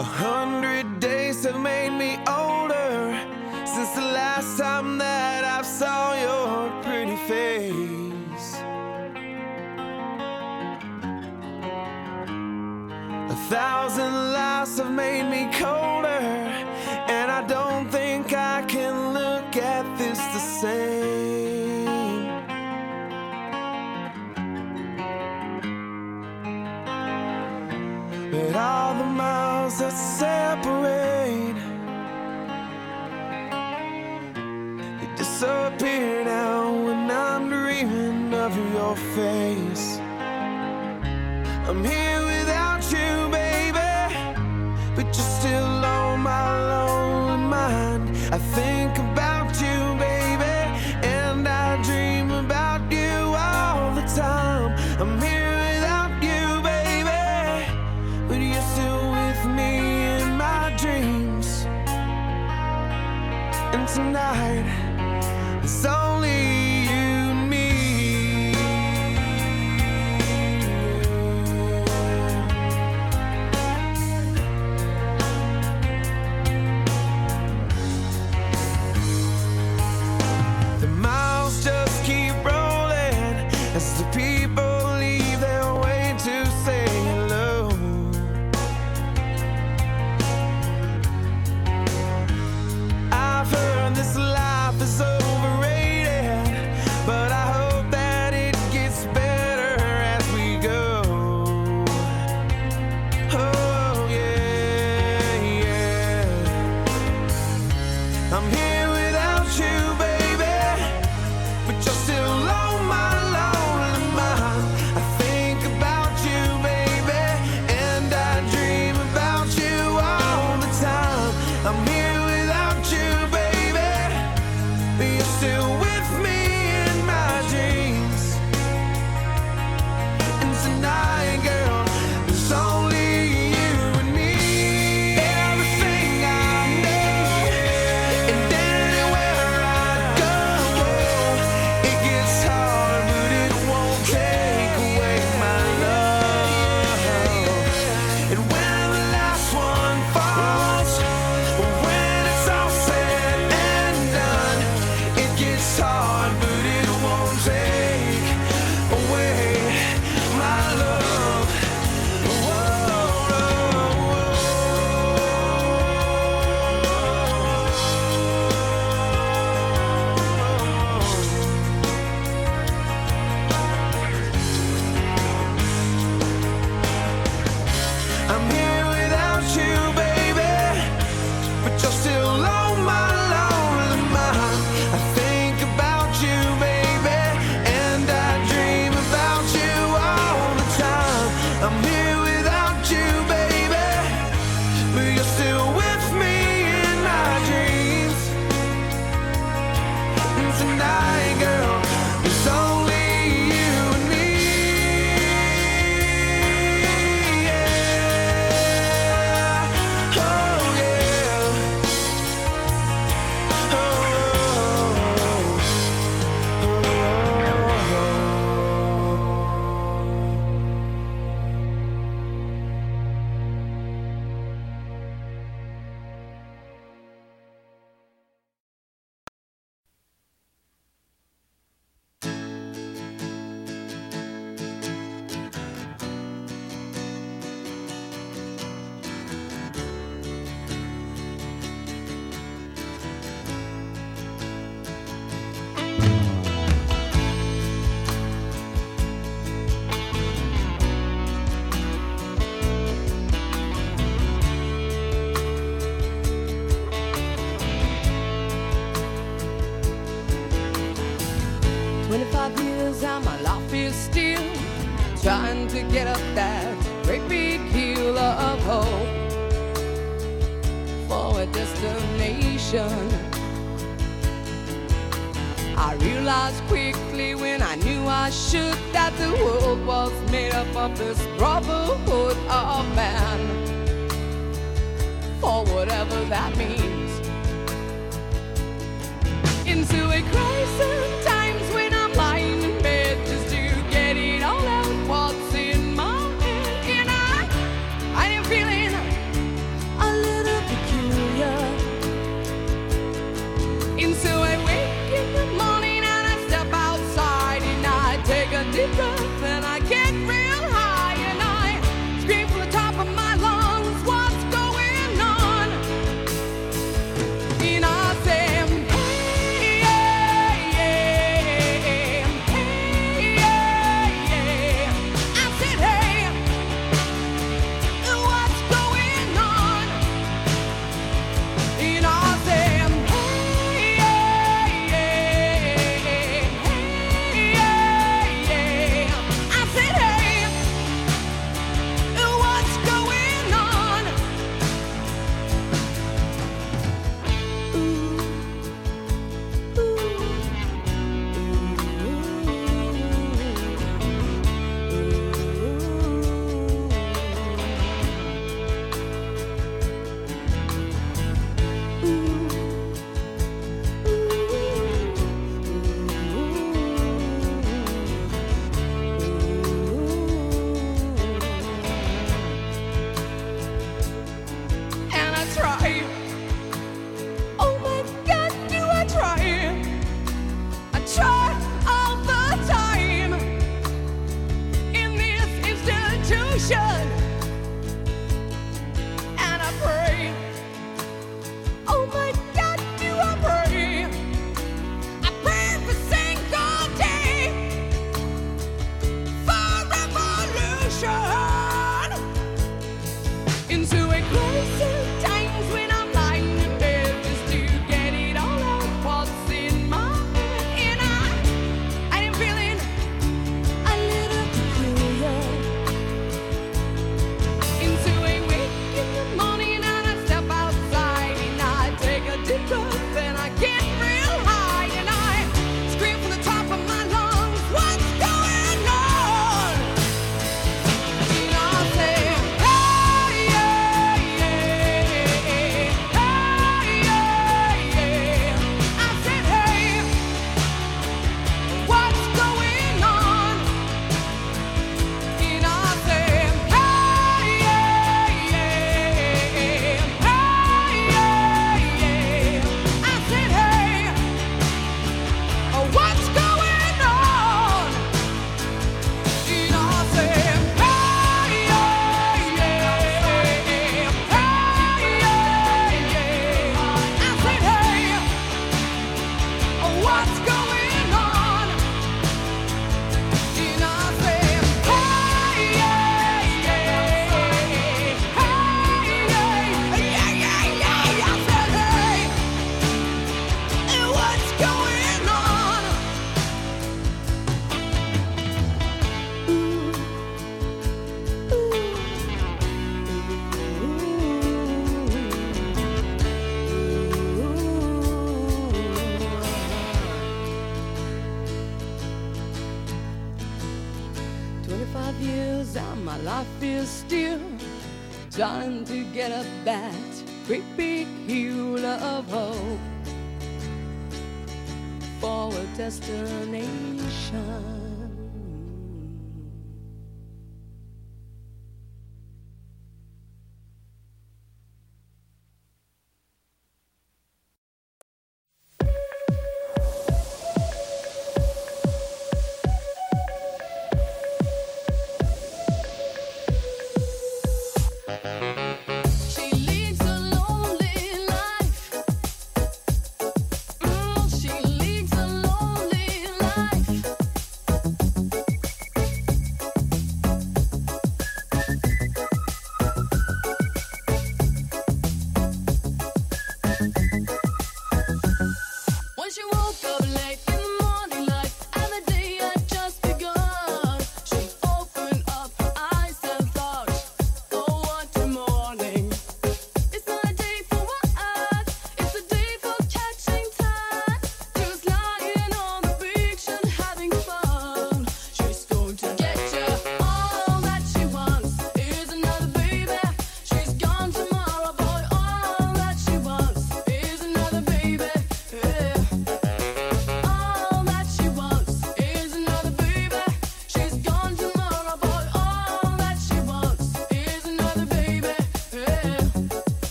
A hundred days have made me older since the last time that I saw your pretty face.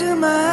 Into my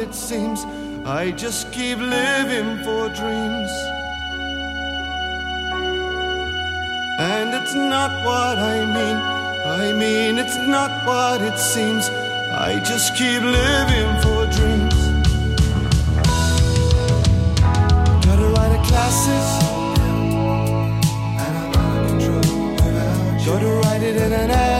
it seems I just keep living for dreams. And it's not what I mean, I mean, it's not what it seems. I just keep living for dreams. Got a write a classes, and I'm out of control. Try to write it in an hour.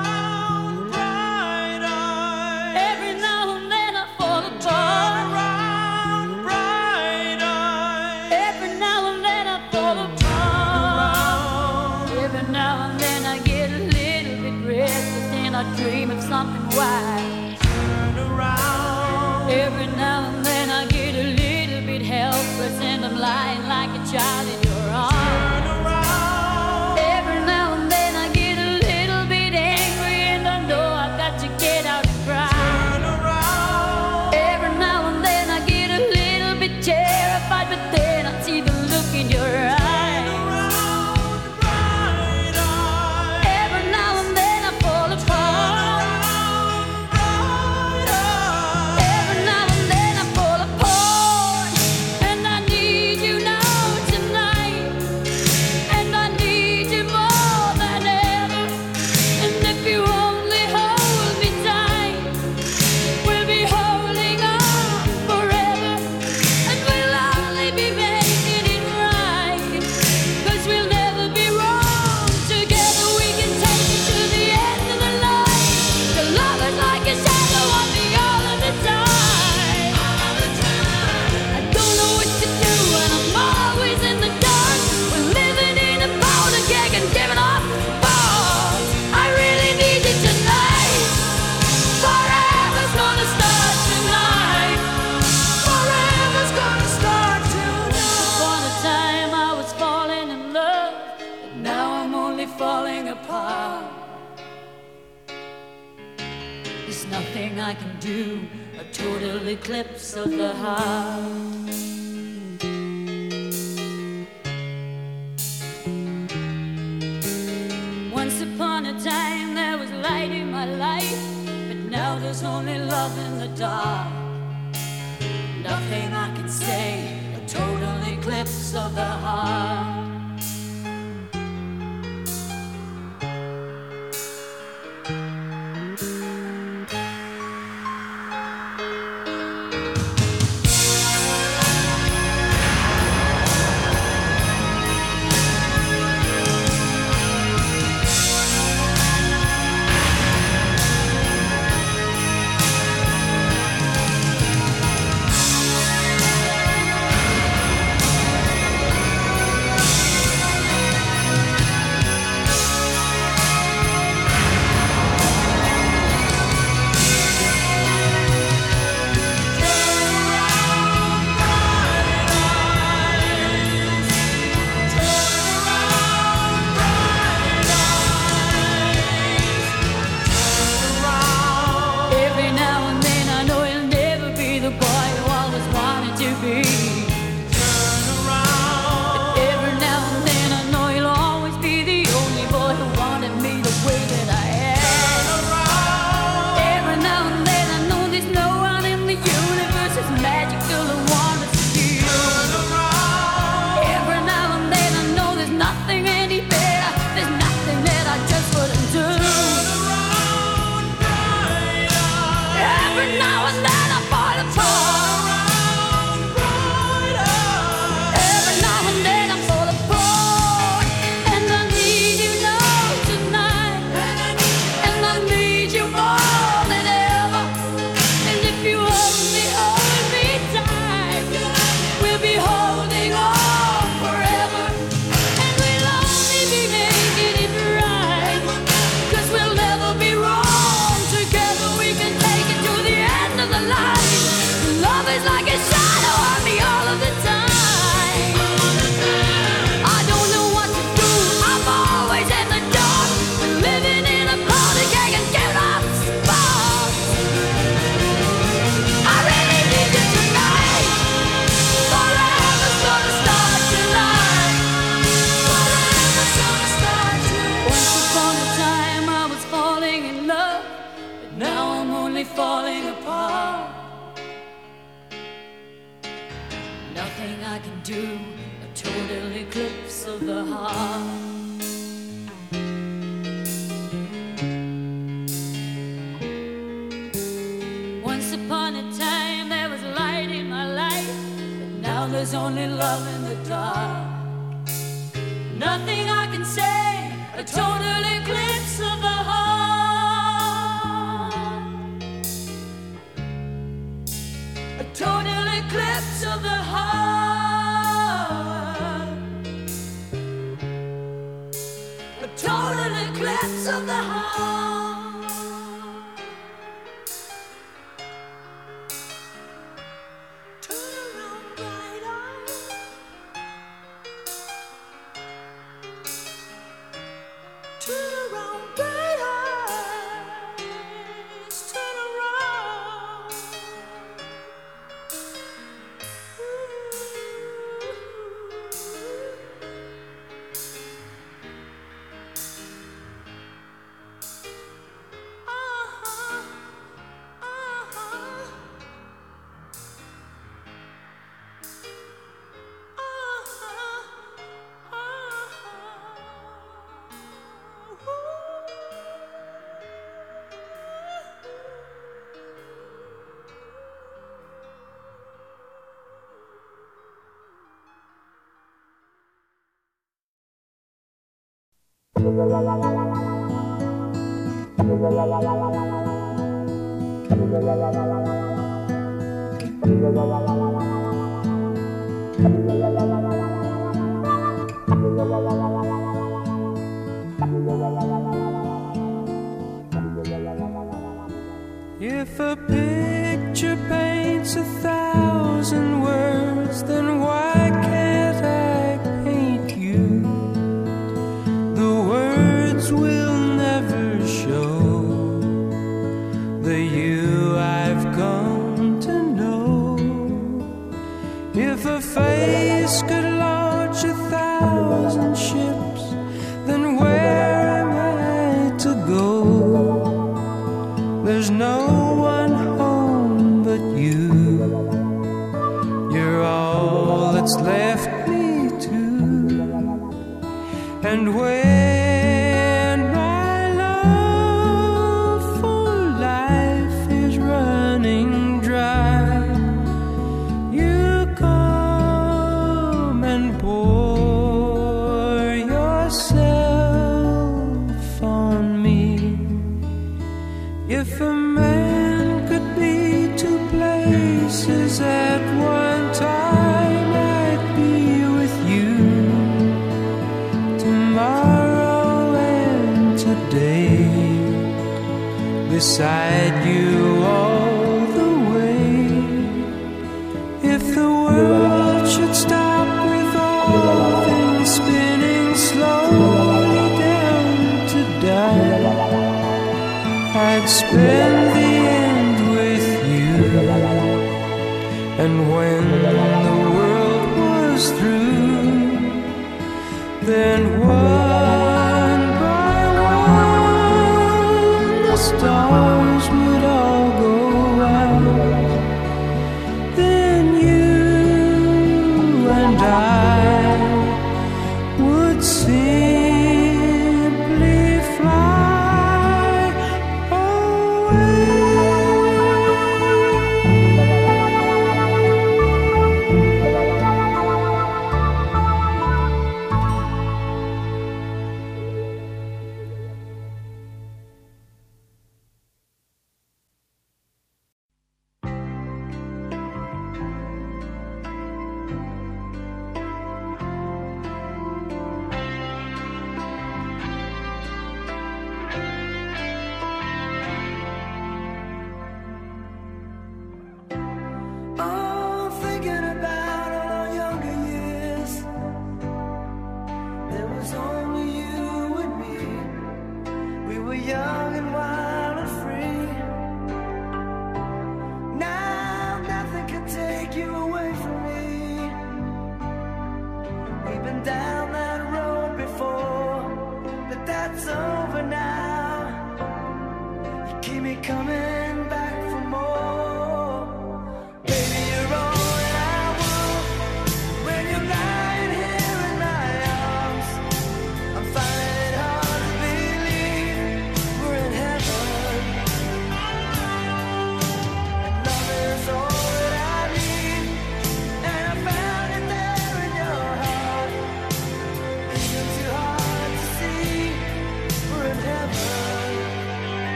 of the heart.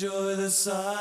Enjoy the silence.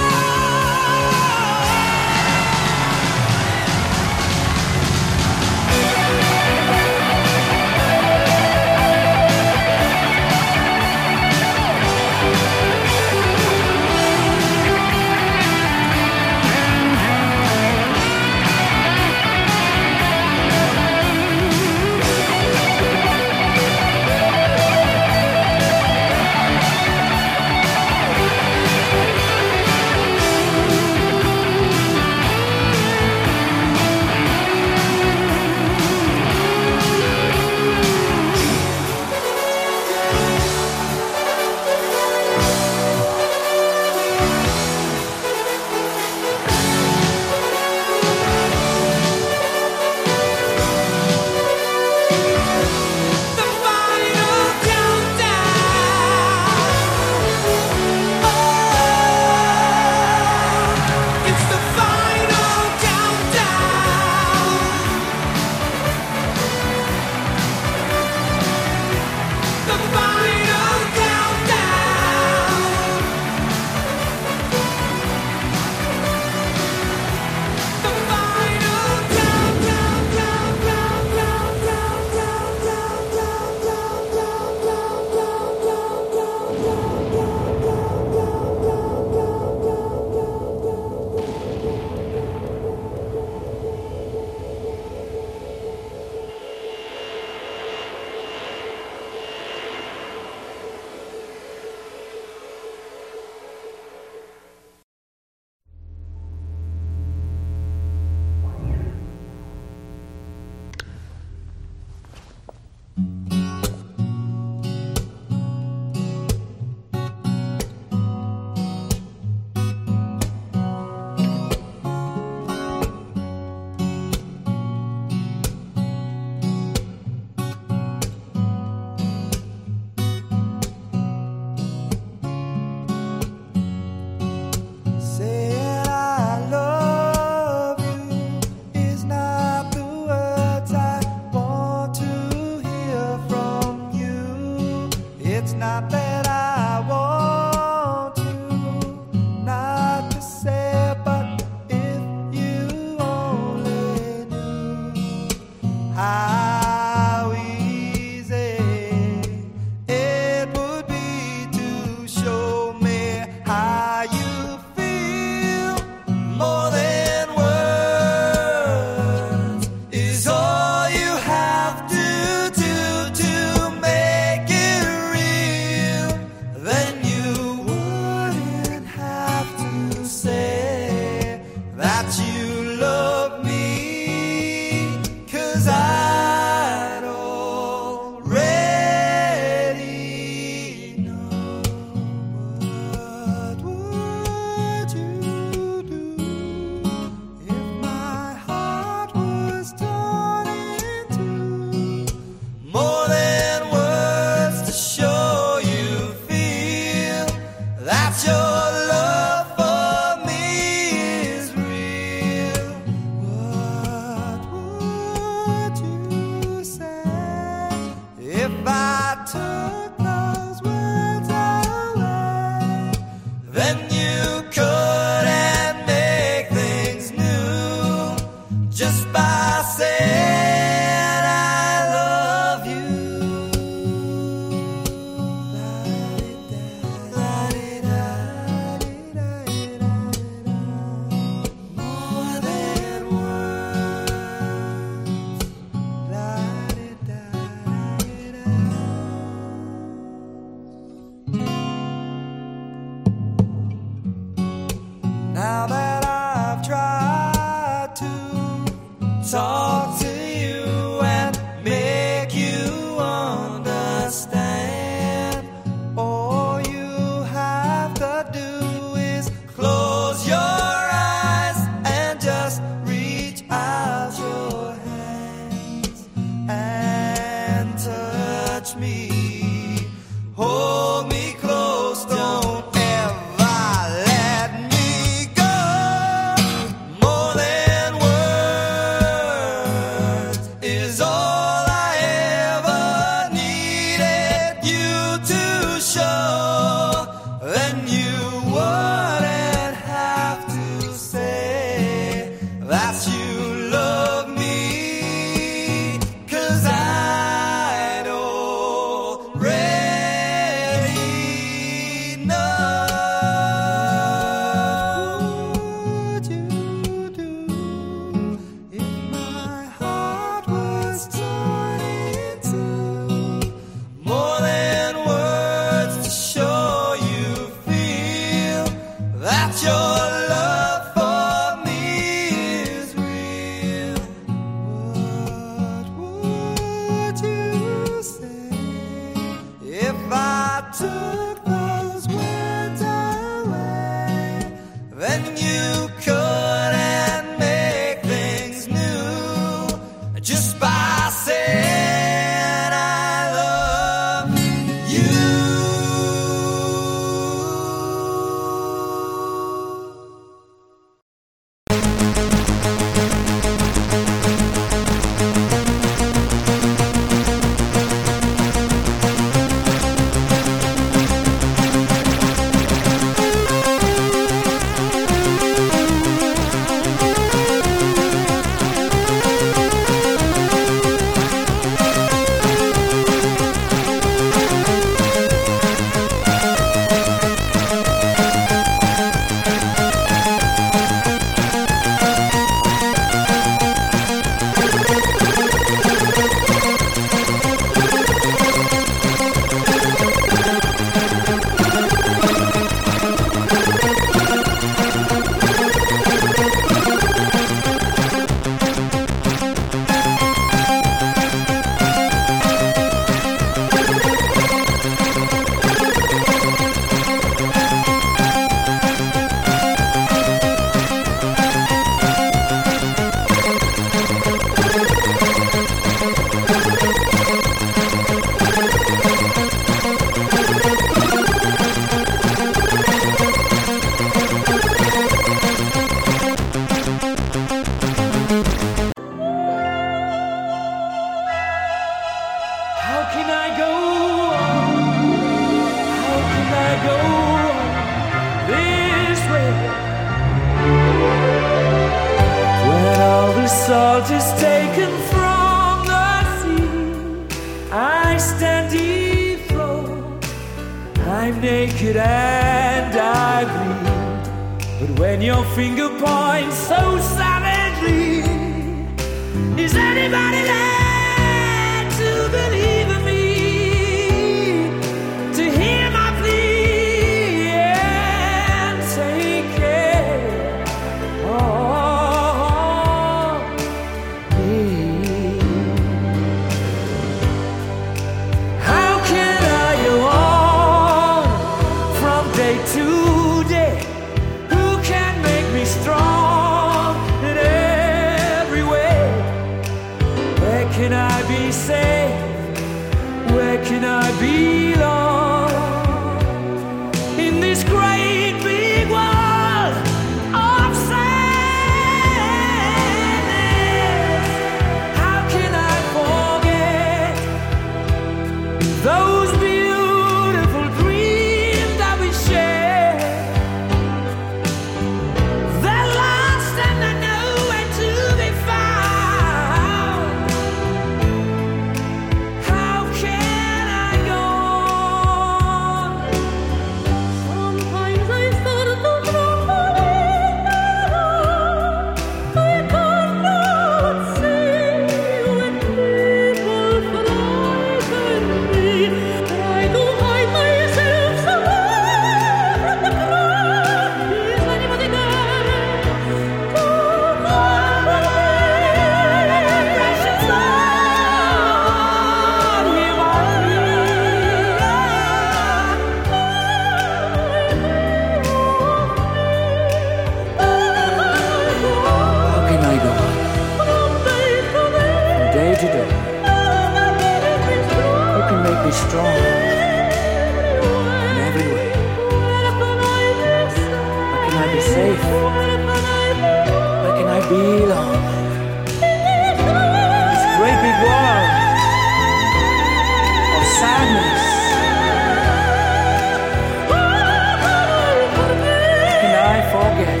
I forget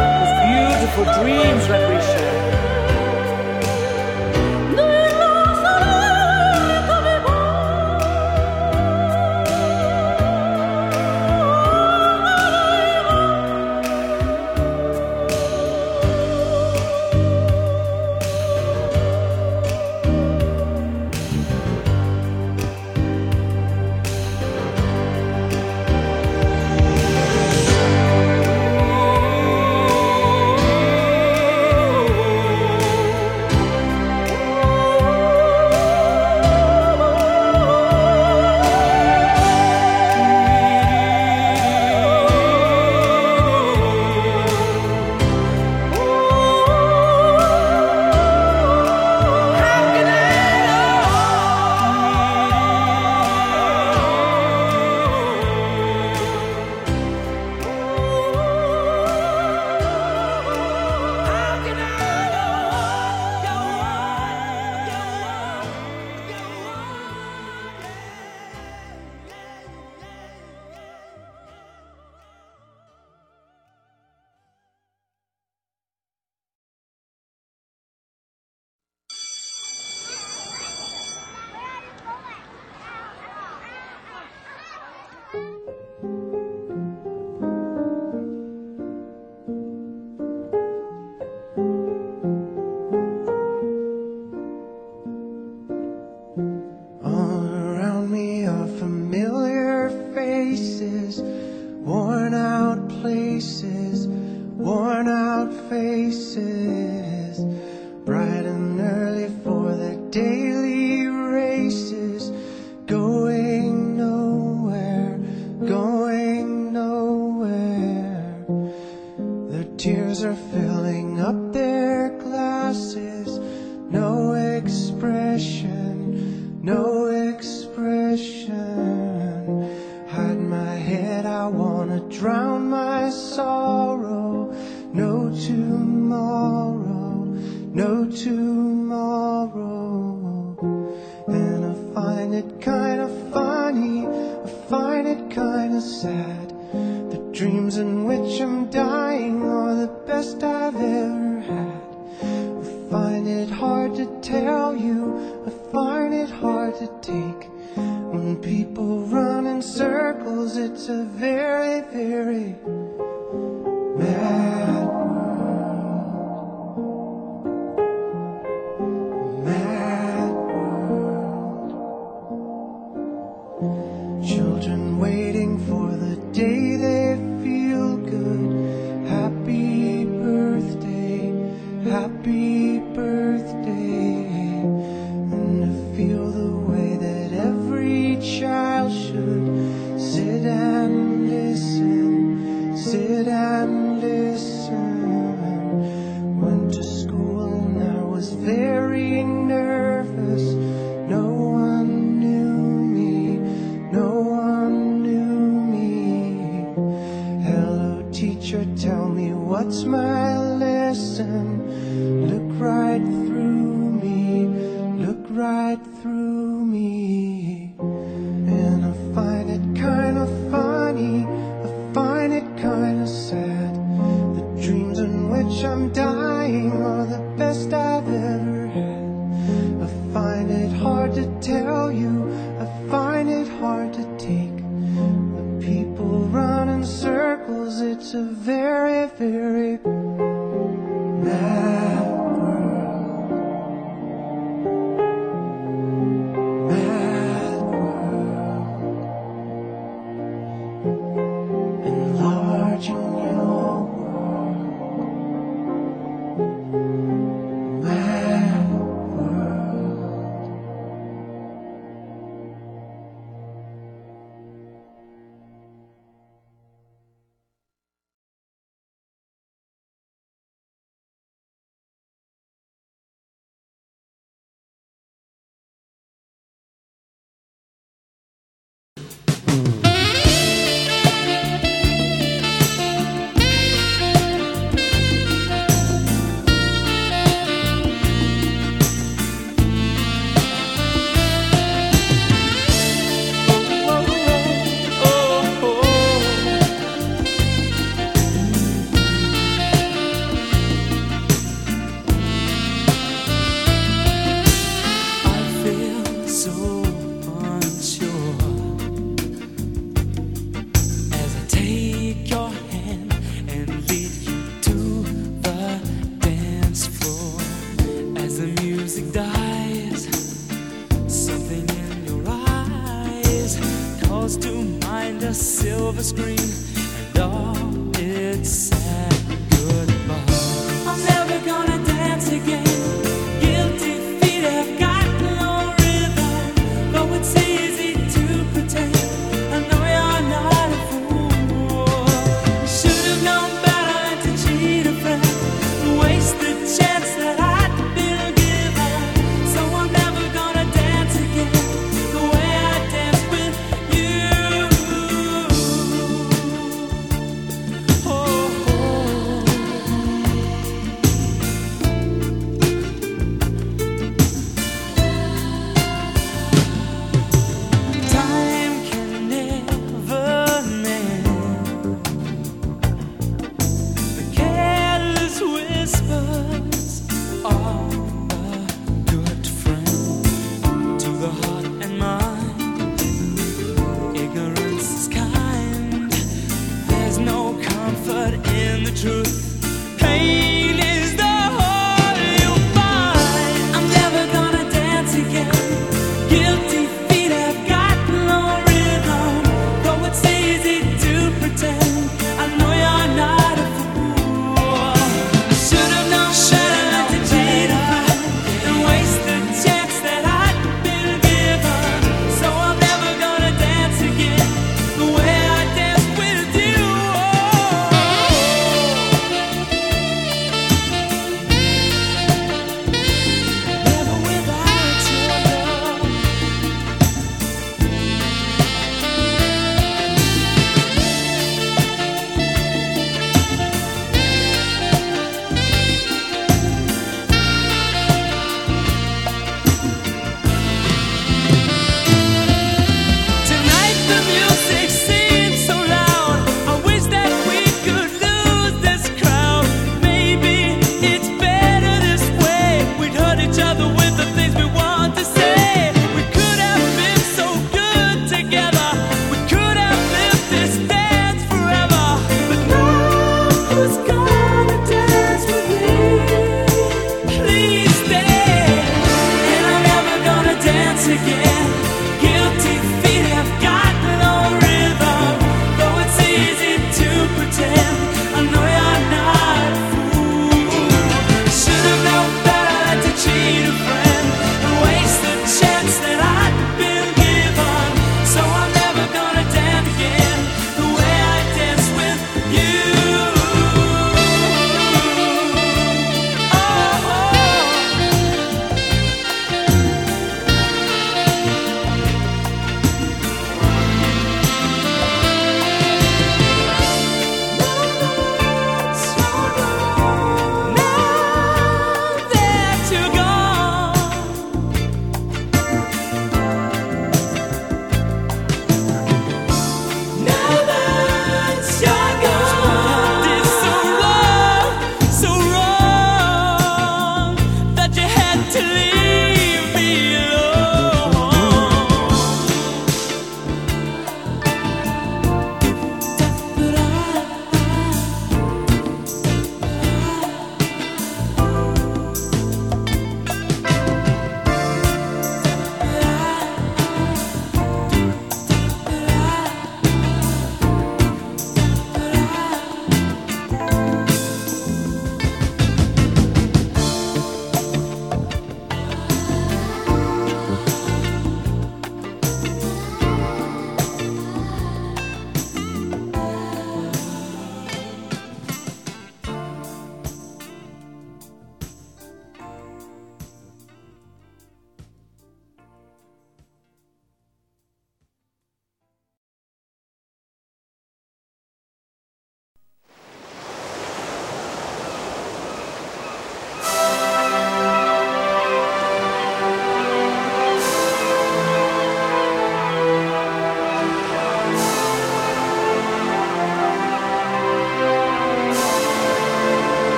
those beautiful dreams that we shared?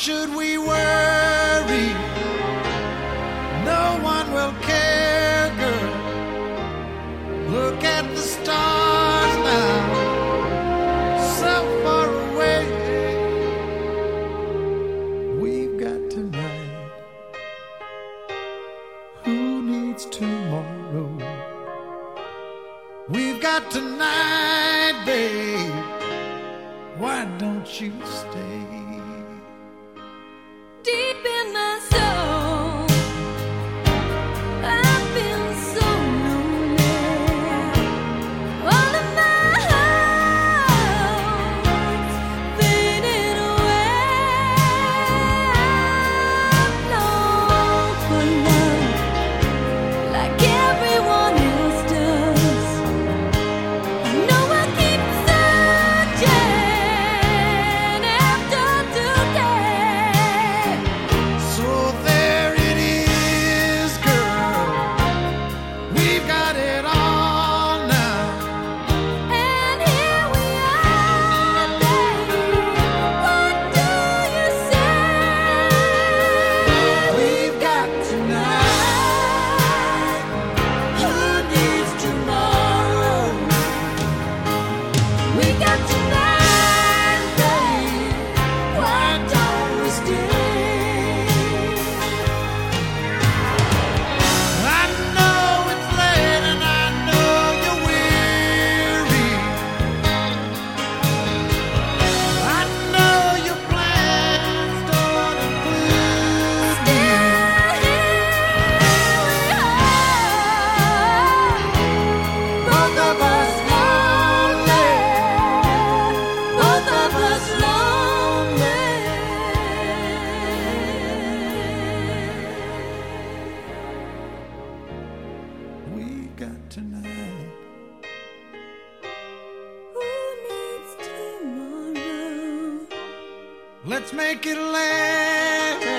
Should we Let's make it last.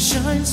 Never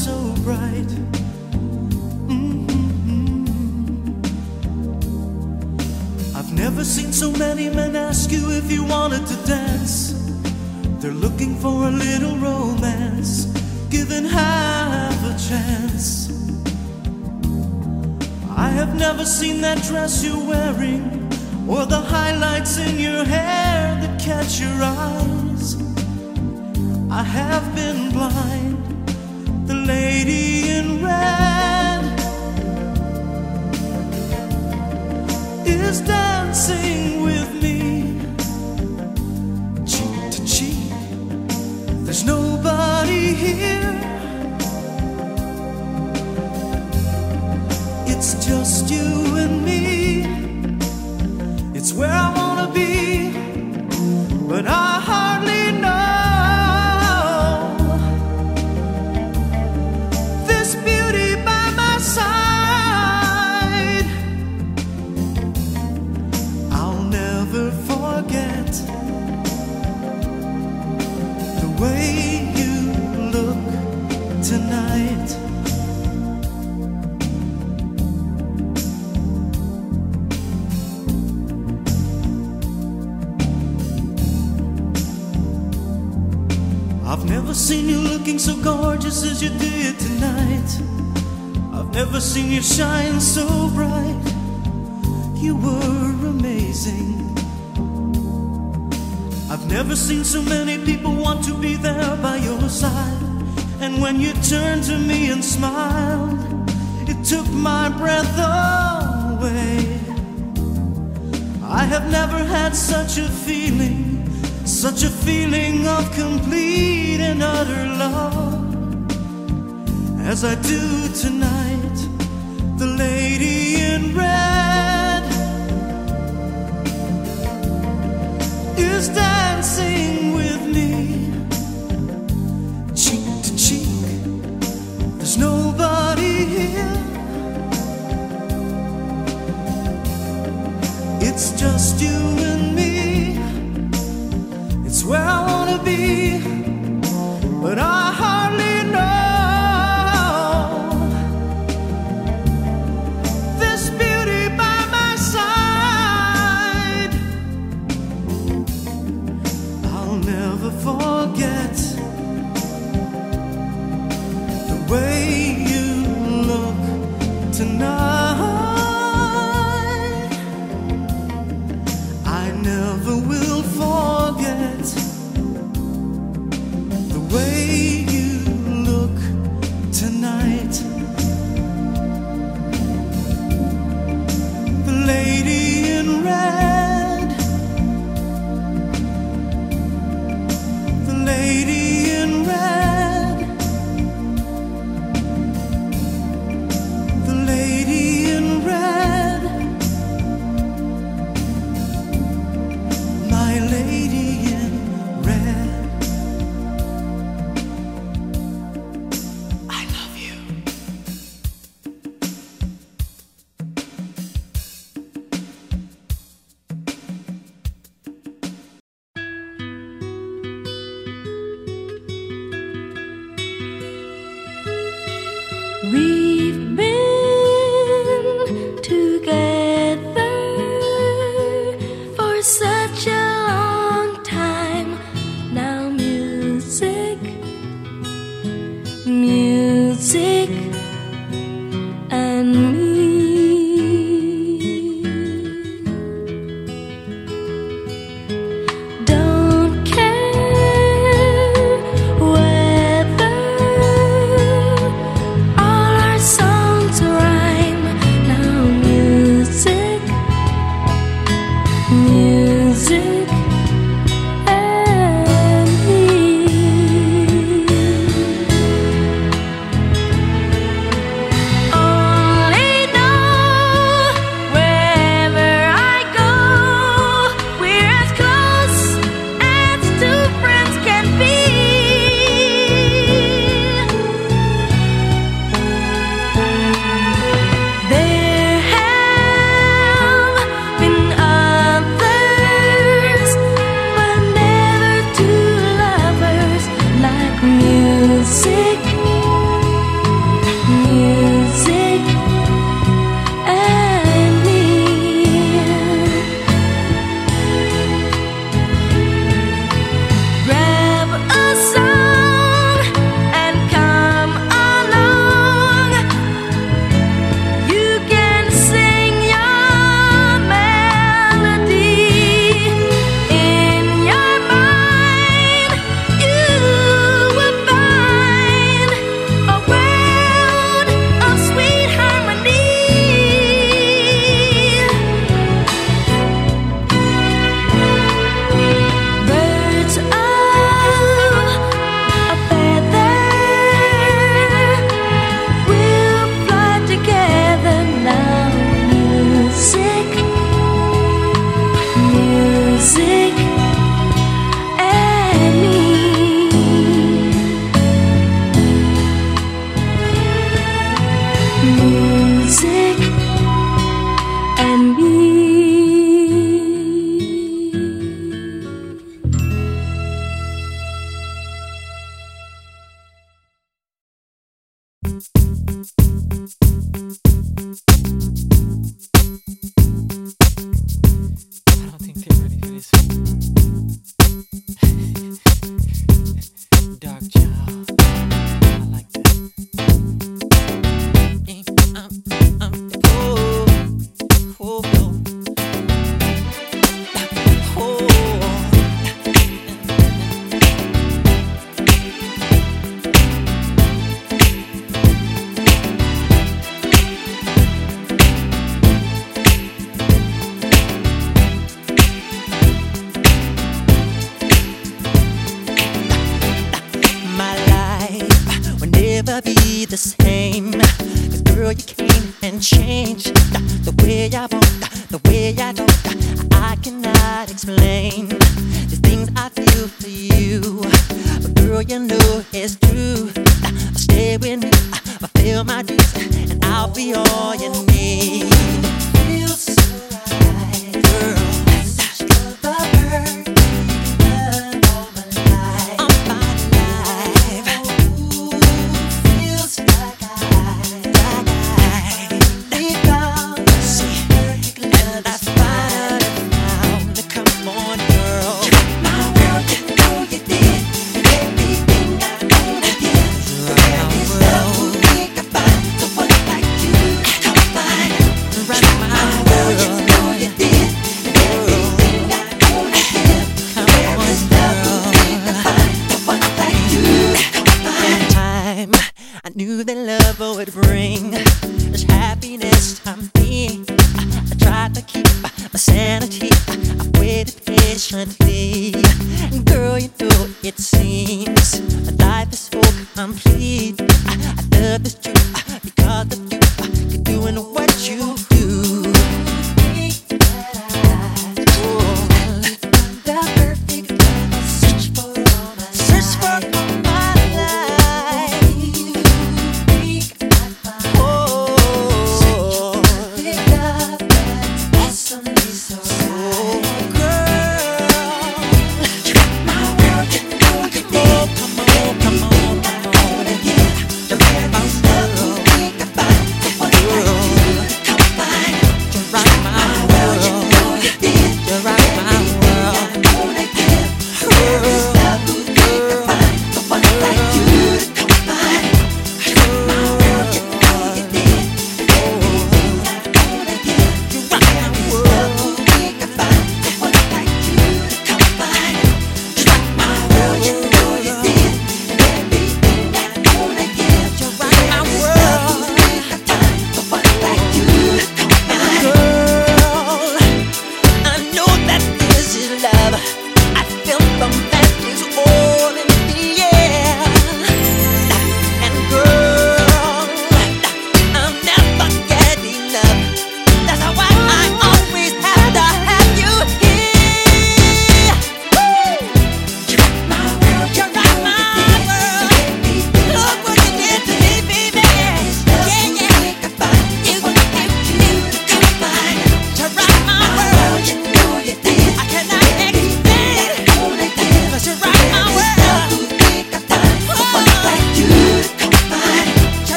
do tonight.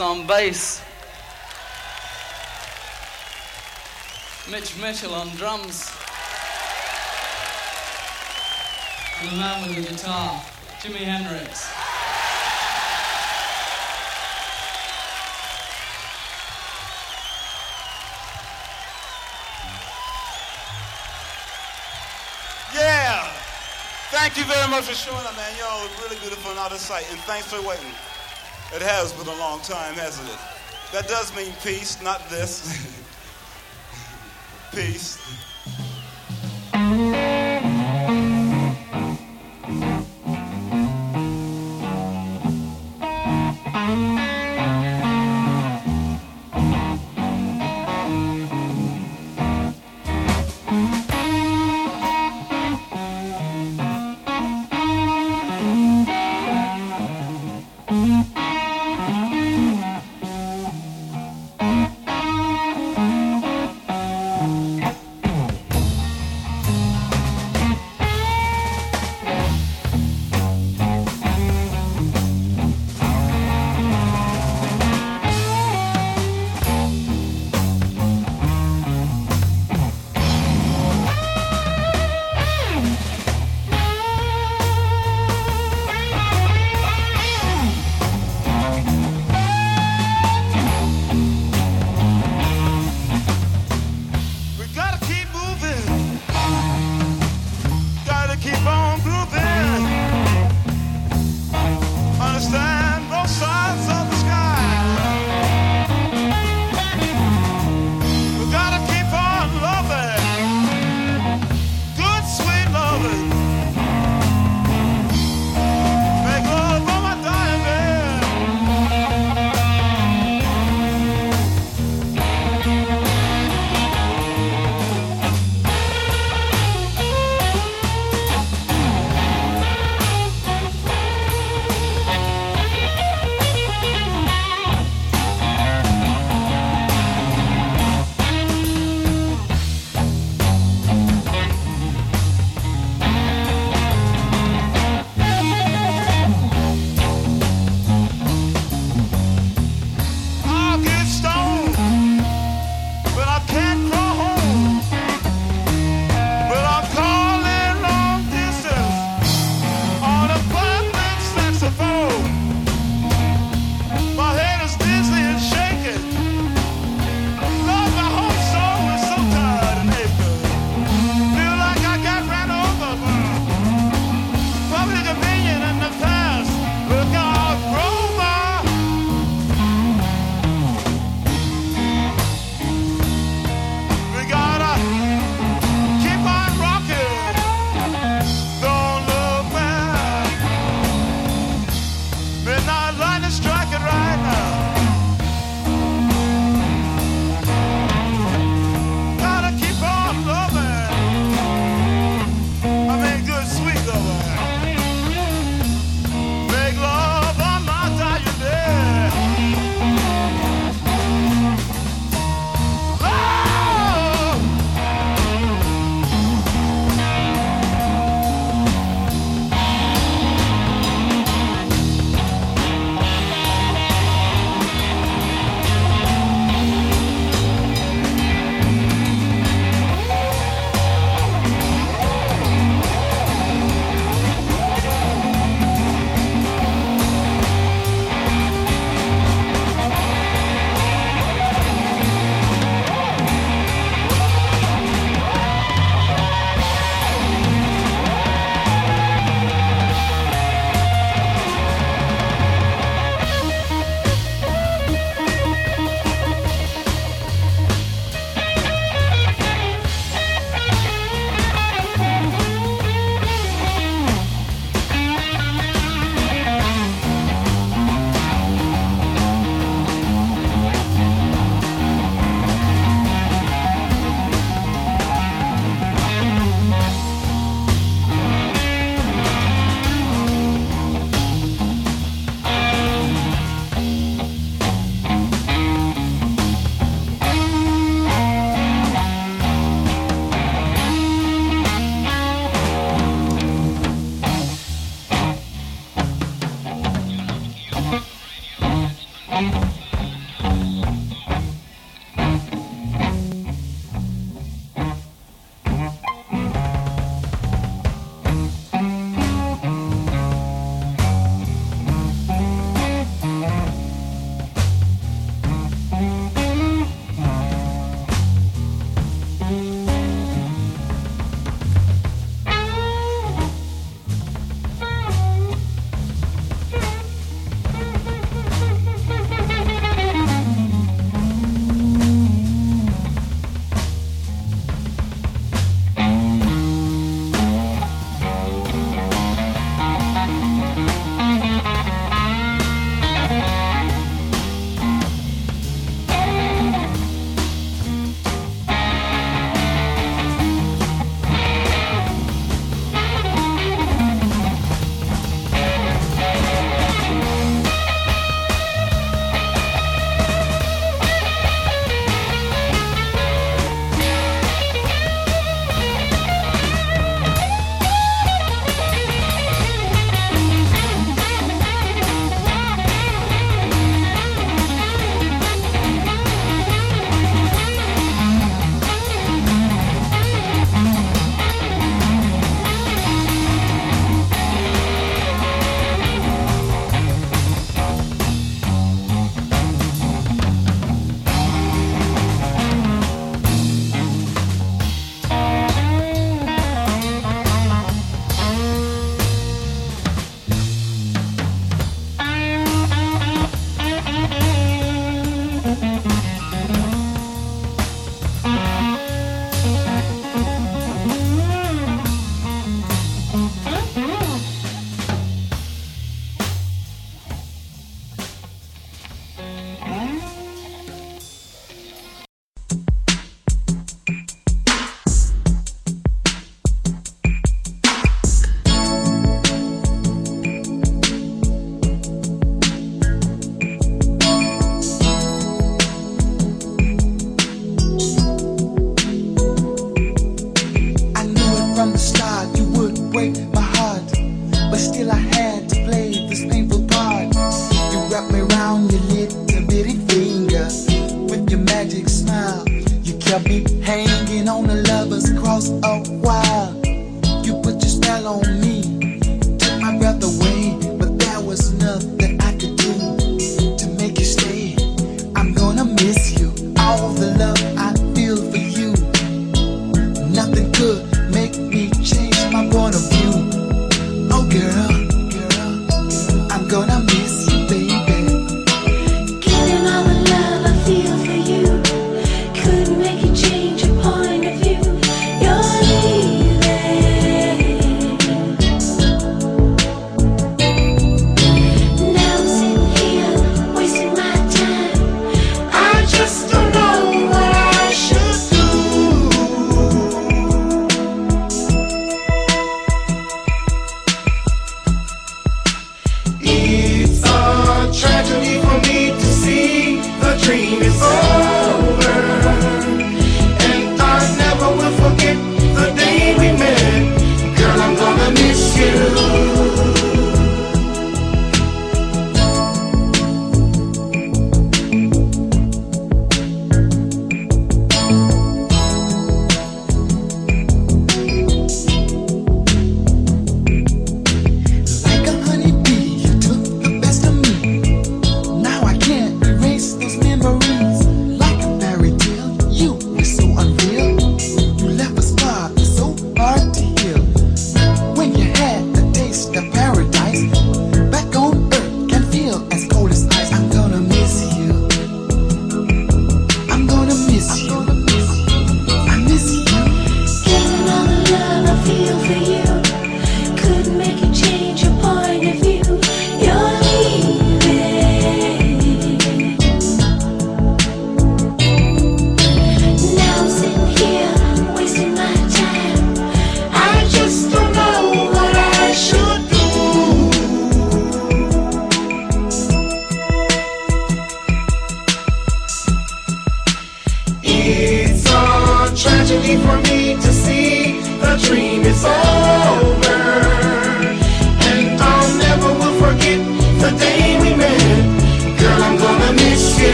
On bass. Mitch Mitchell on drums. And the man with the guitar, Jimi Hendrix. Yeah. Thank you very much for showing up, man. Y'all are really beautiful and out of sight. And thanks for waiting. It has been a long time, hasn't it? That does mean peace, not this.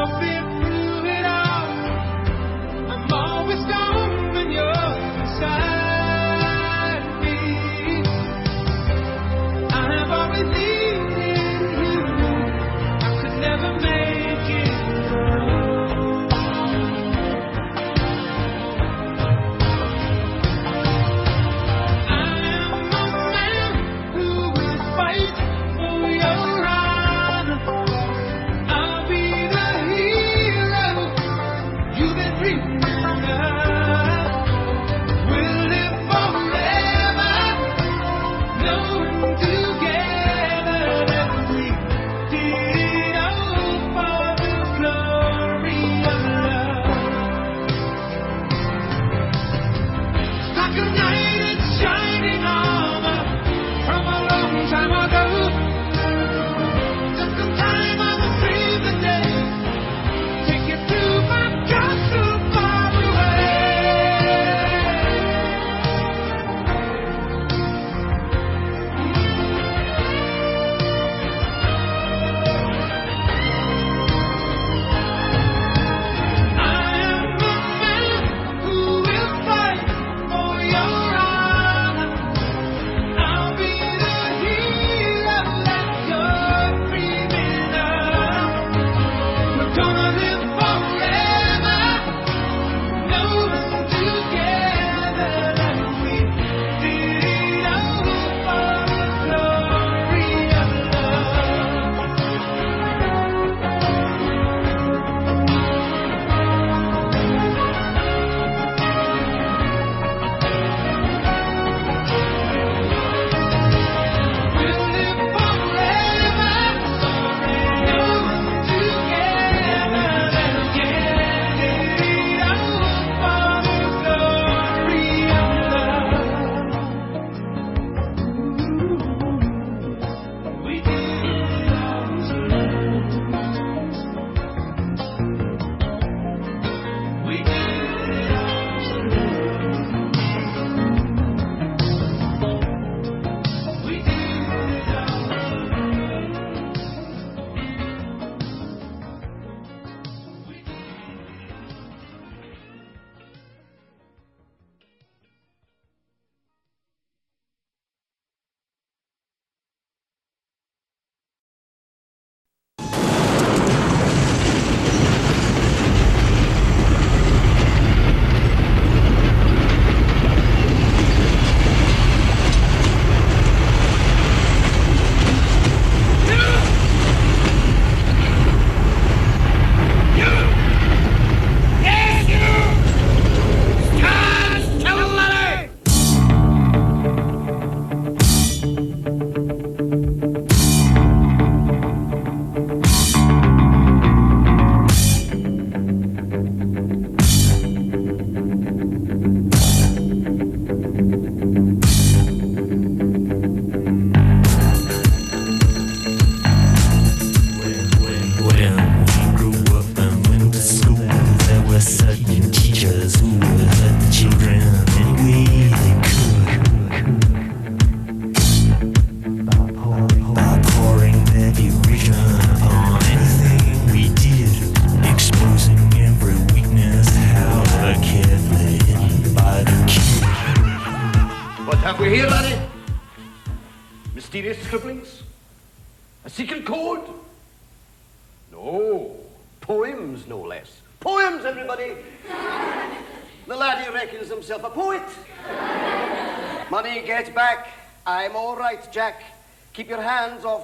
Through it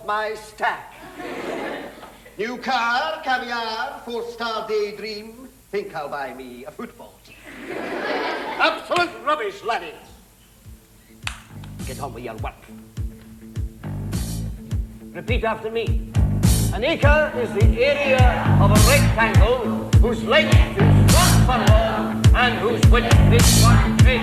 my stack. New car, caviar, four-star daydream. Think I'll buy me a football team. Absolute rubbish, laddie. Get on with your work. Repeat after me. An acre is the area of a rectangle whose length is one furlong and whose width is one trade.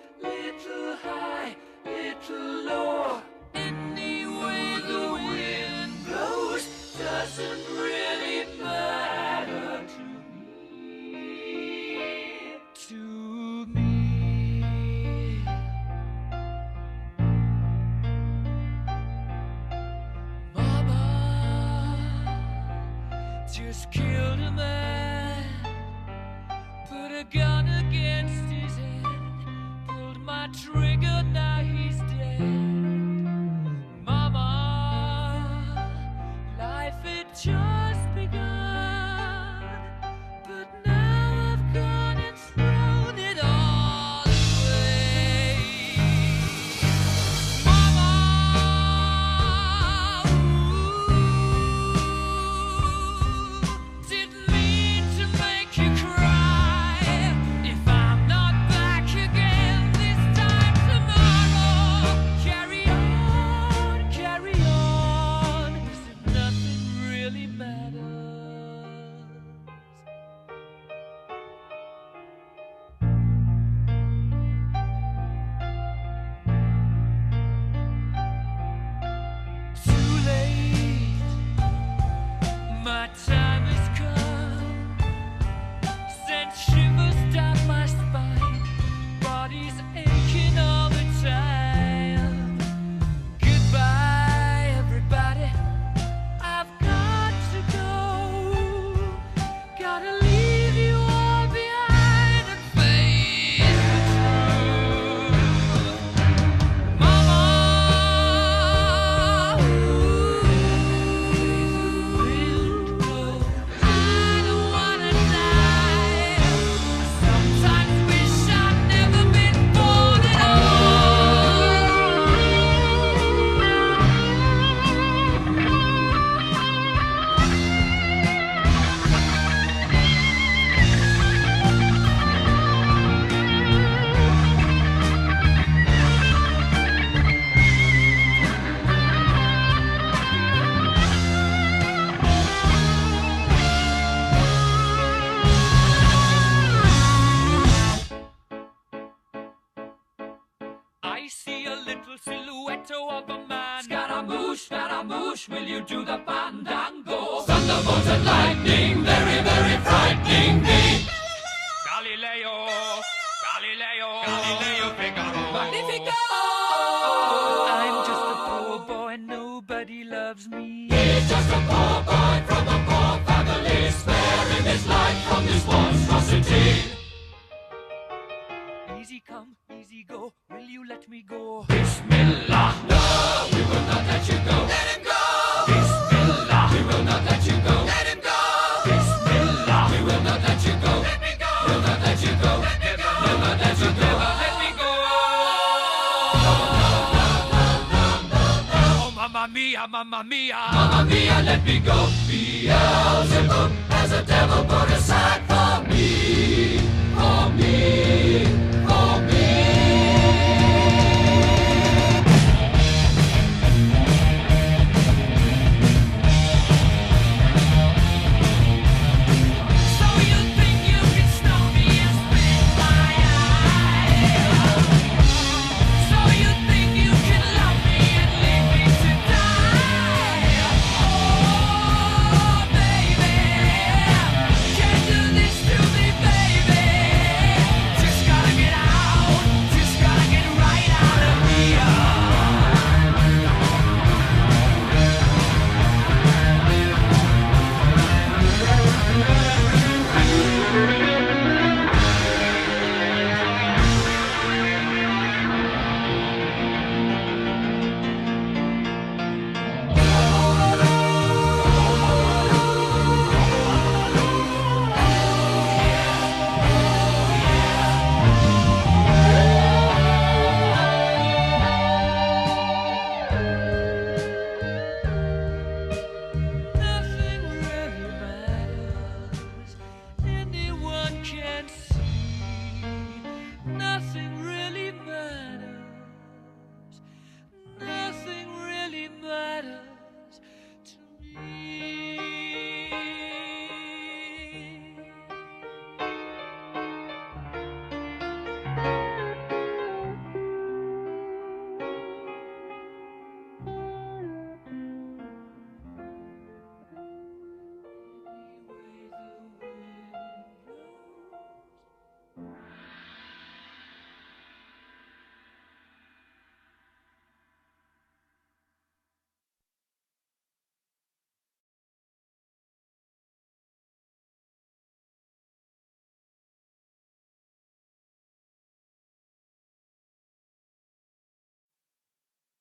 little high, little low. The wind blows doesn't really.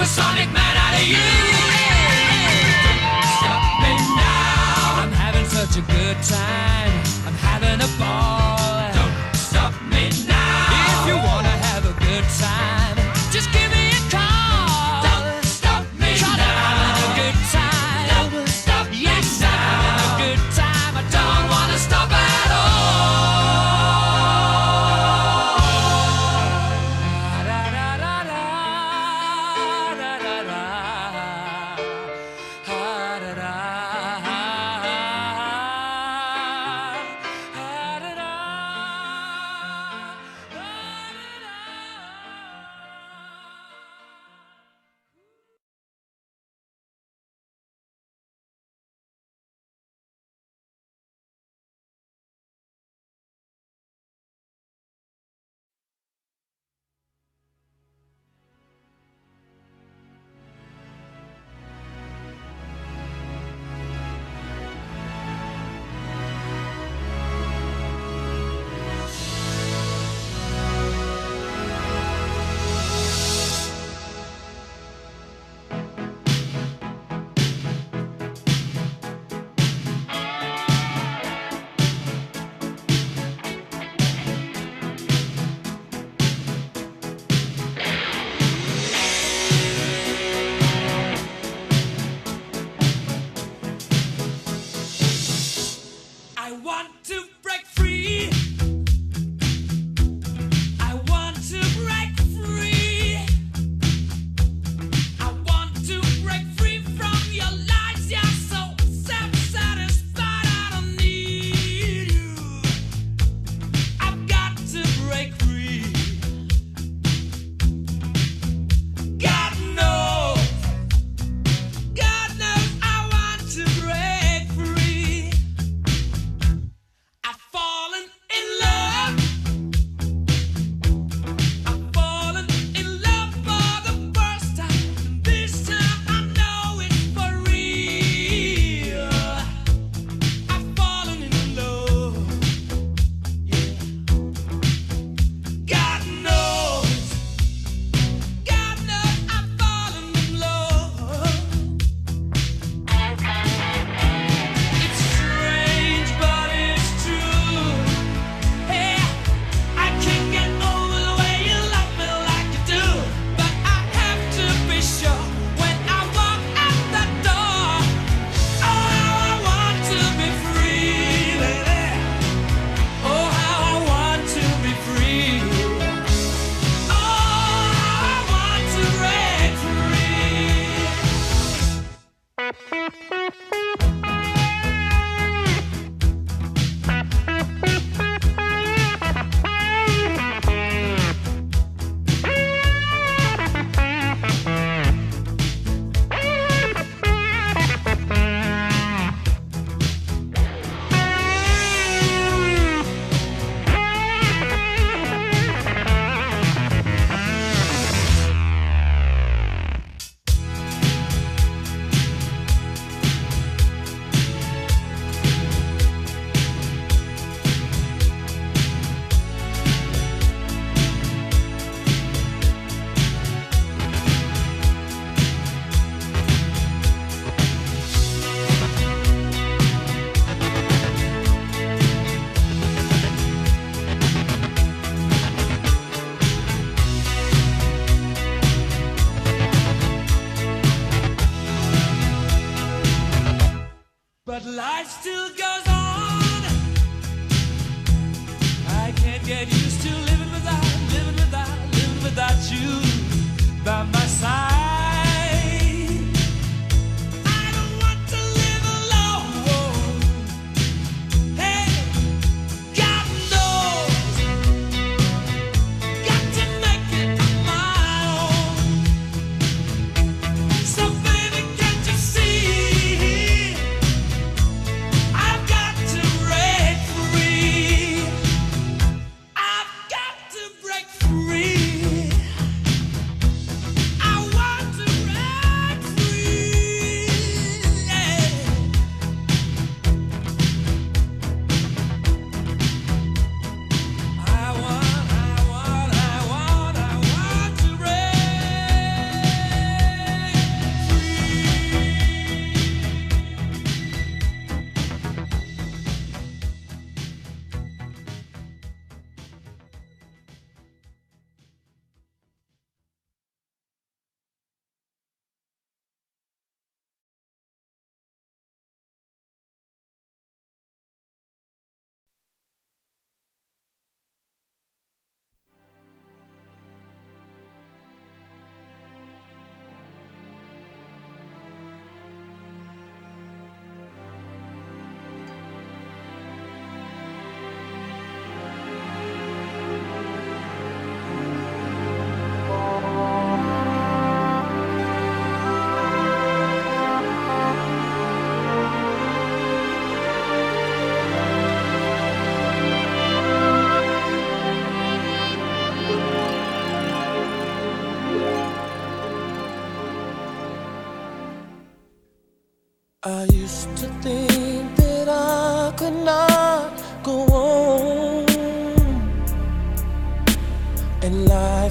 supersonic man out of you. Stop me now. I'm having such a good time. I'm having a ball.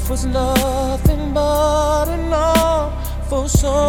was nothing but an awful song.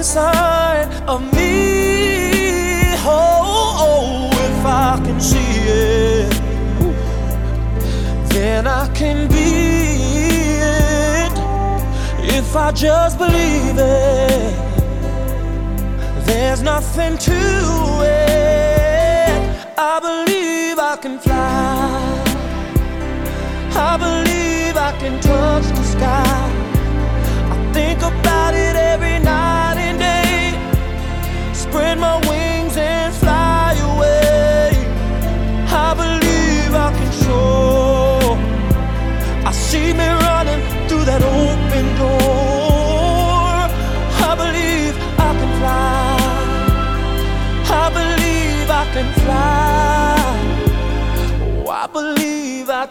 inside of me. Oh, oh if I can see it, then I can be it. If I just believe it, there's nothing to it. I believe I can fly. I believe I can touch the sky. I think about it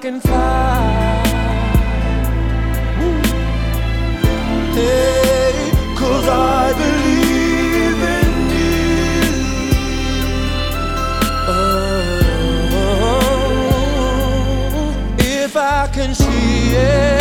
can fly. Hey, cause I believe in you. Oh, if I can see it.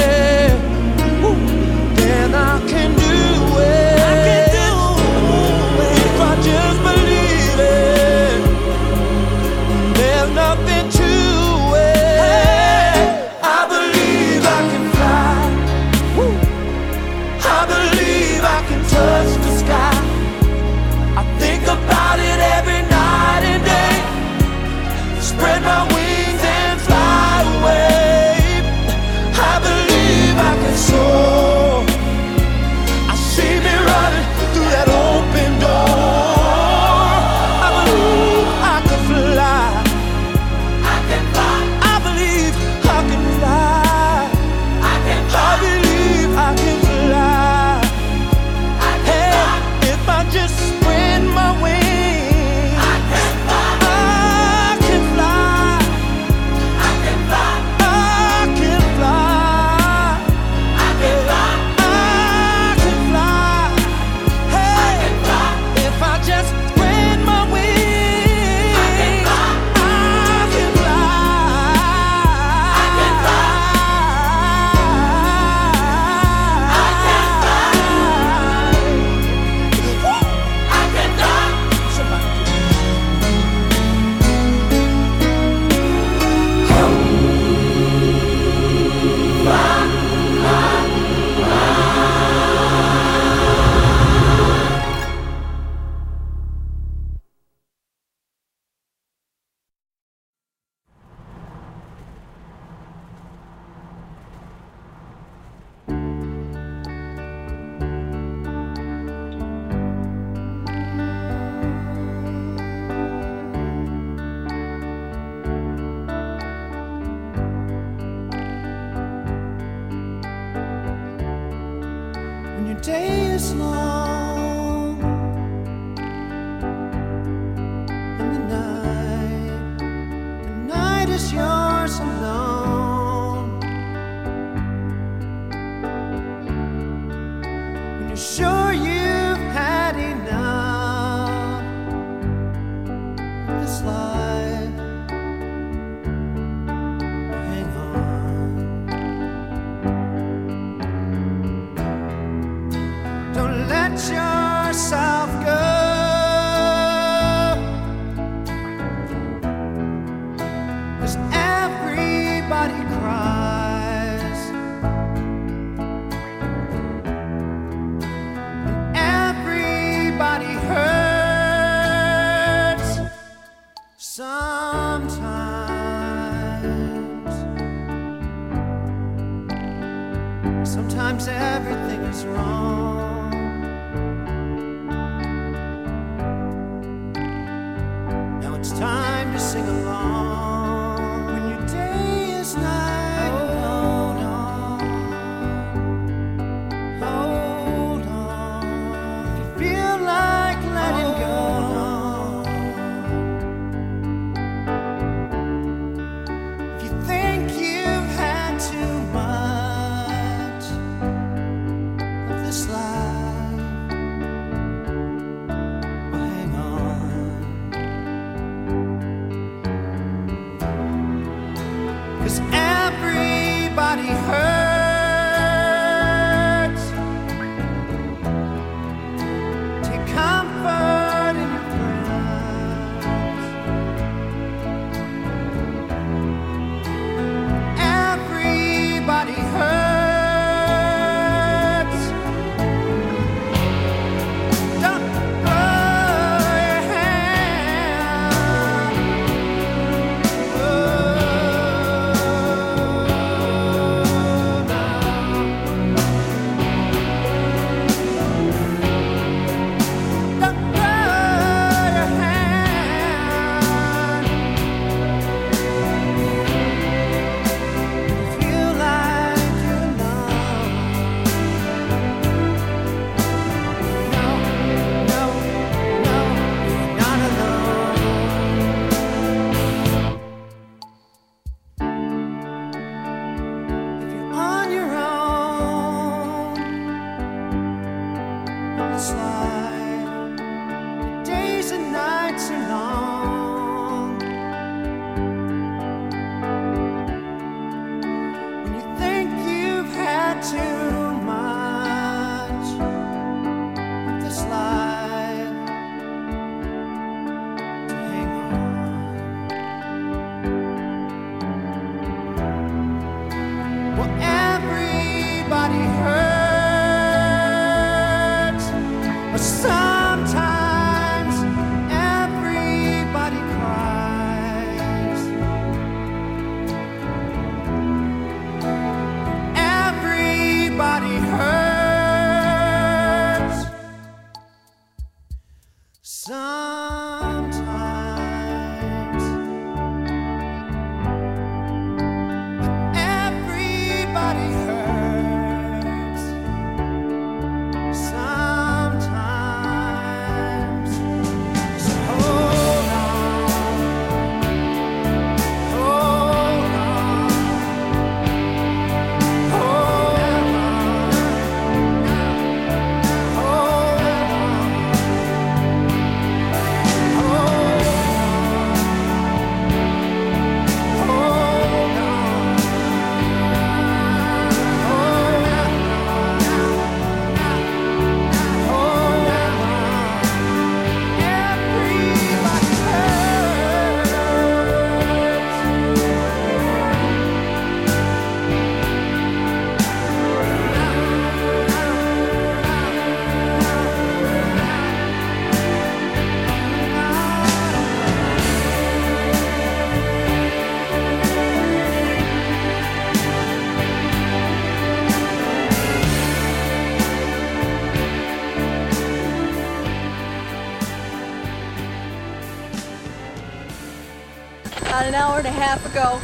hour and a half ago.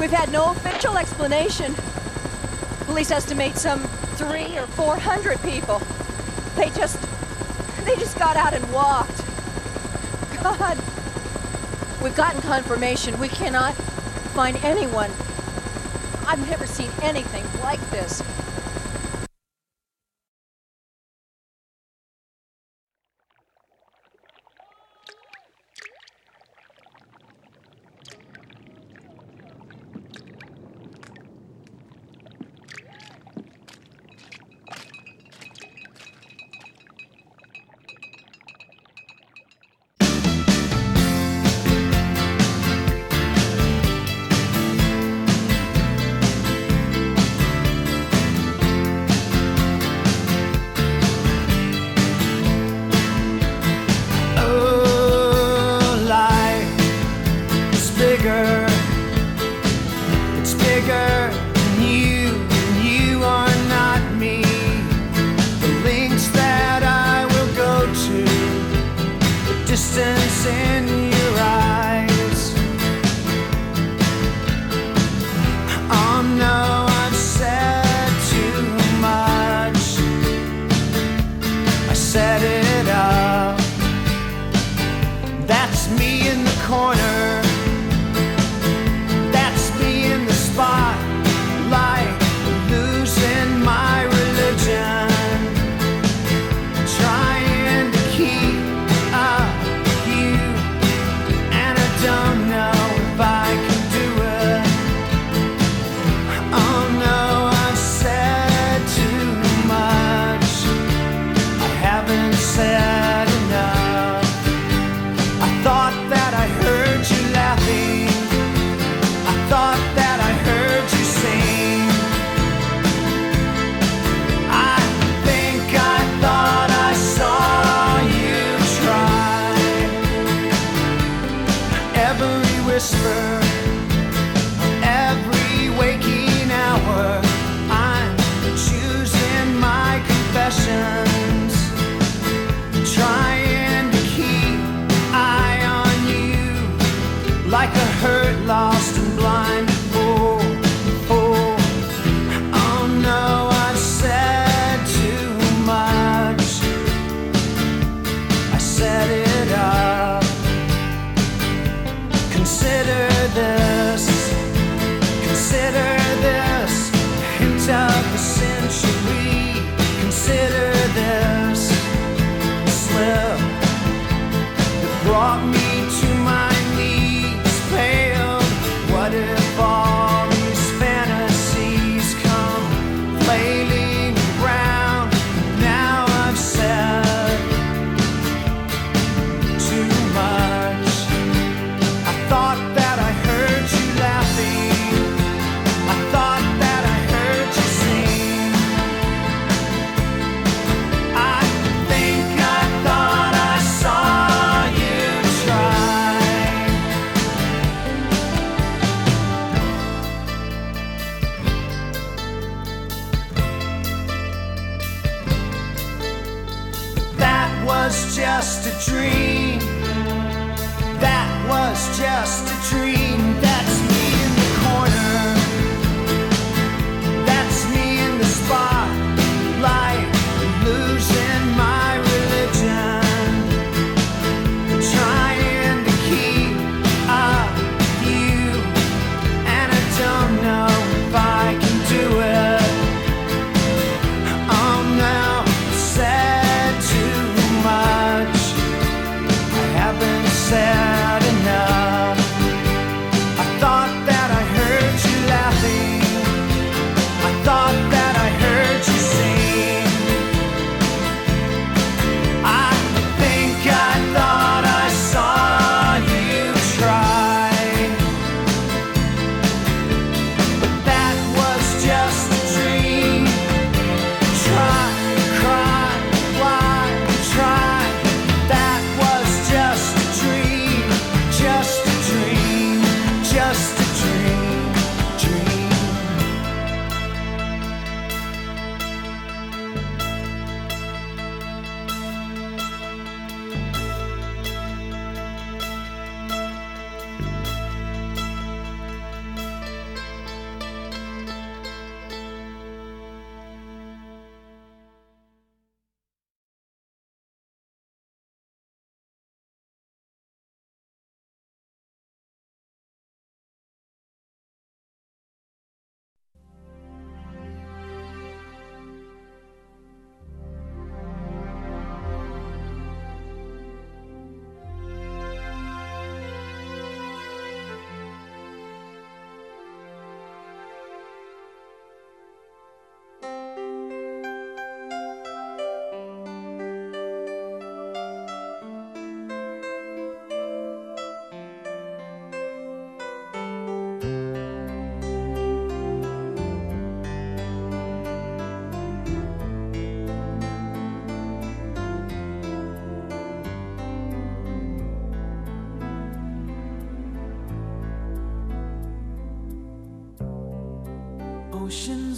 We've had no official explanation. Police estimate some three or four hundred people. They just, they just got out and walked. God, we've gotten confirmation. We cannot find anyone. I've never seen anything like this.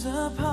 的怕。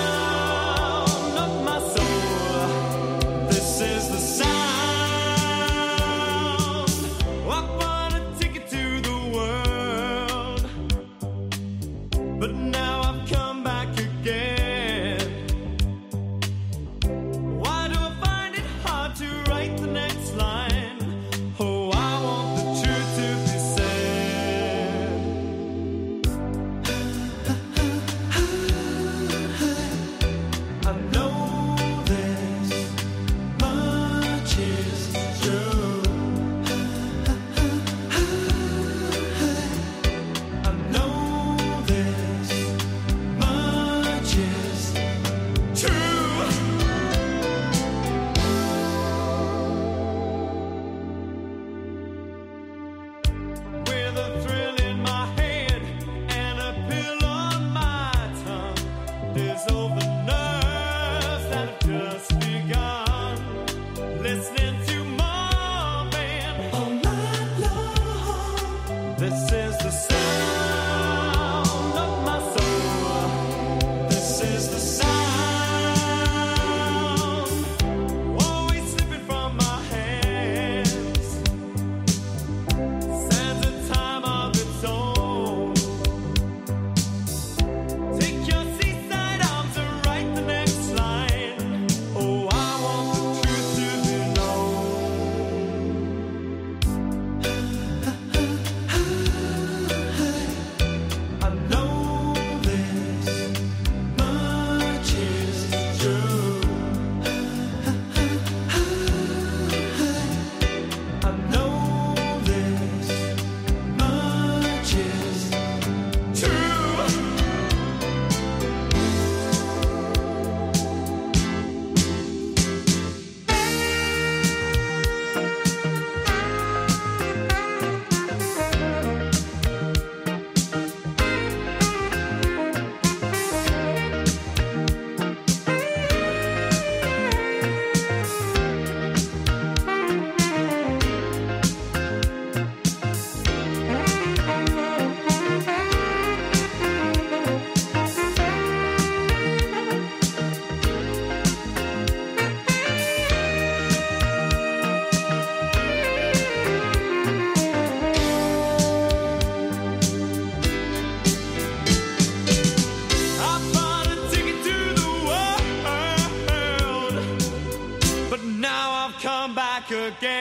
again.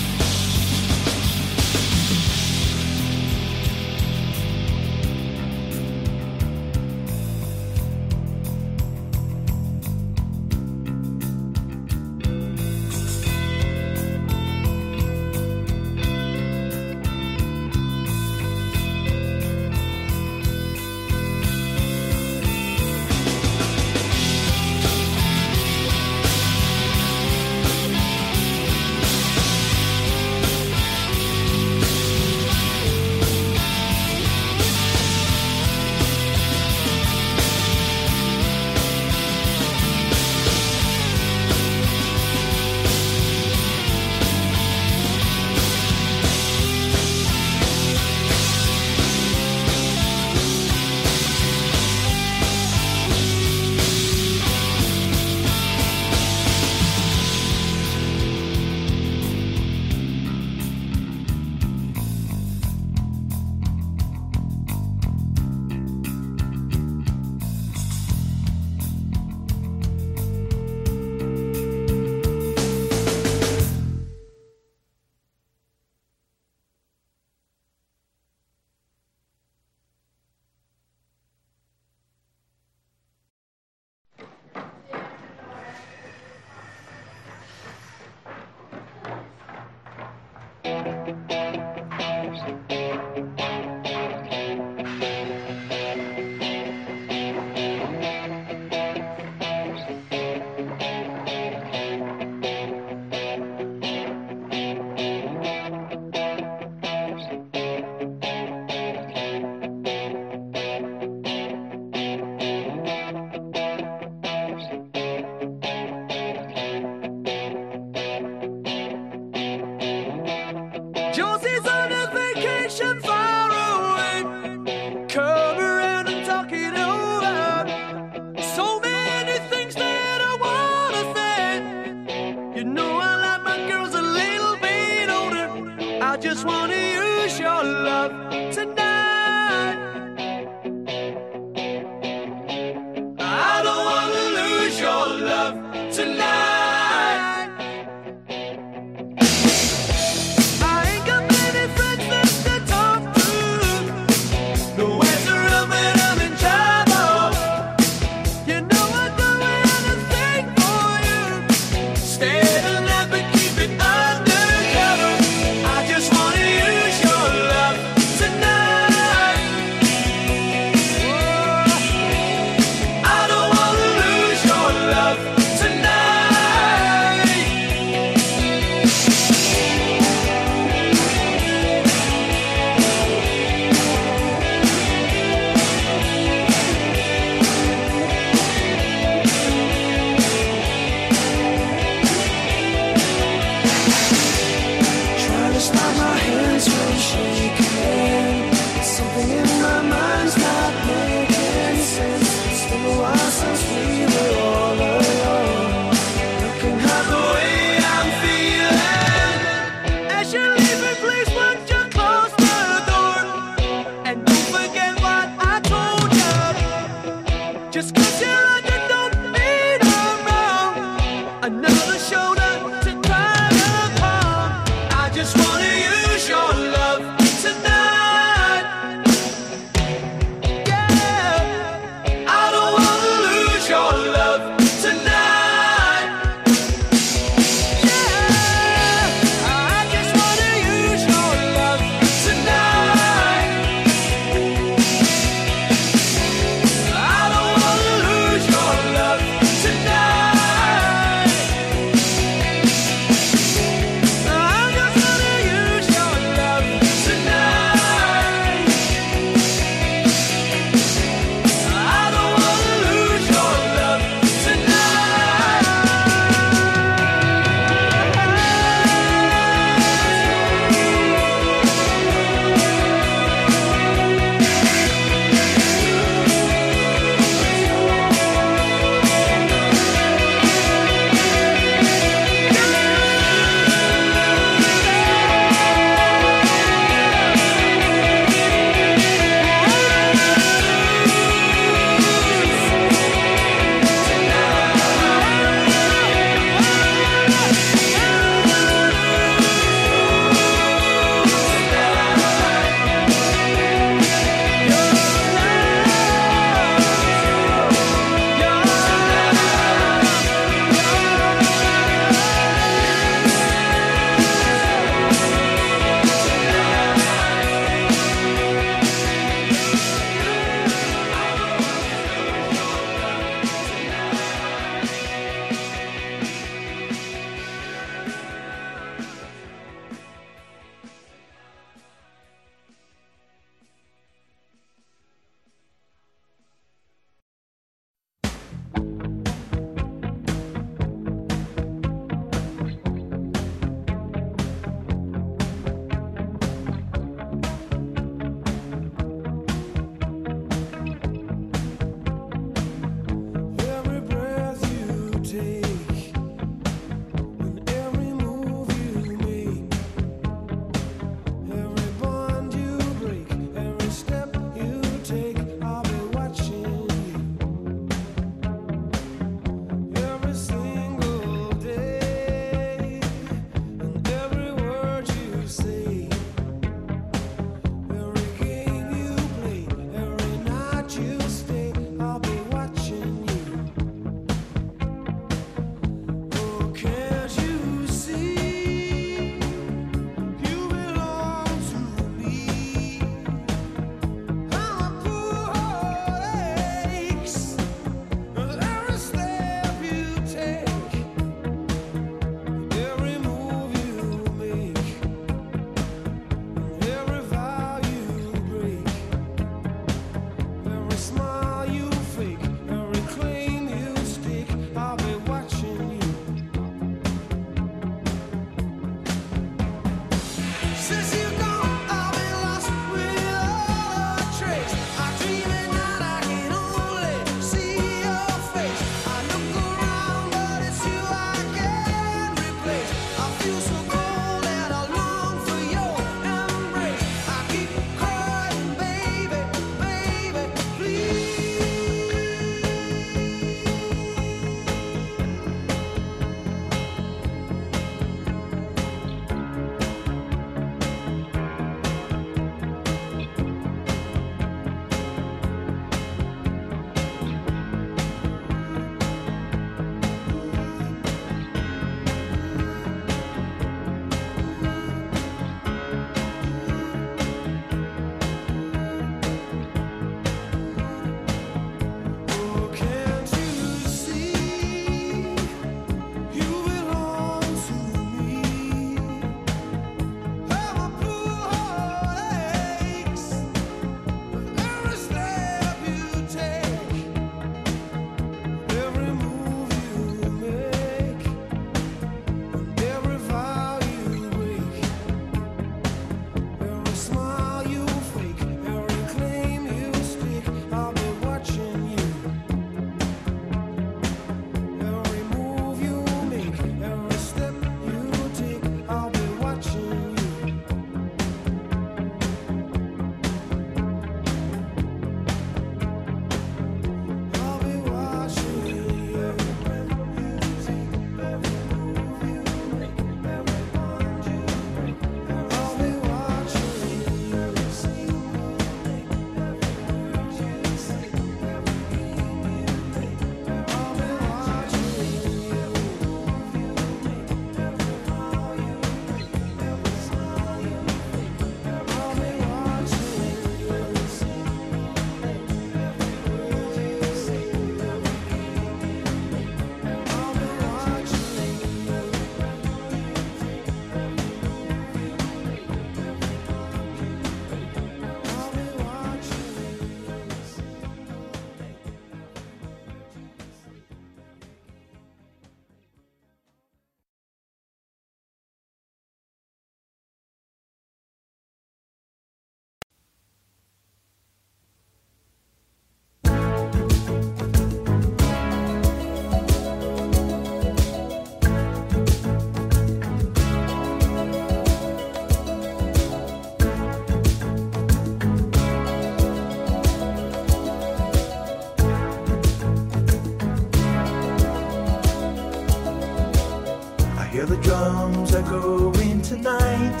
Tonight.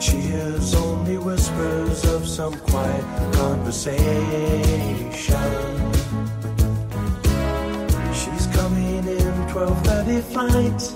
She hears only whispers of some quiet conversation. She's coming in 12:30 flight.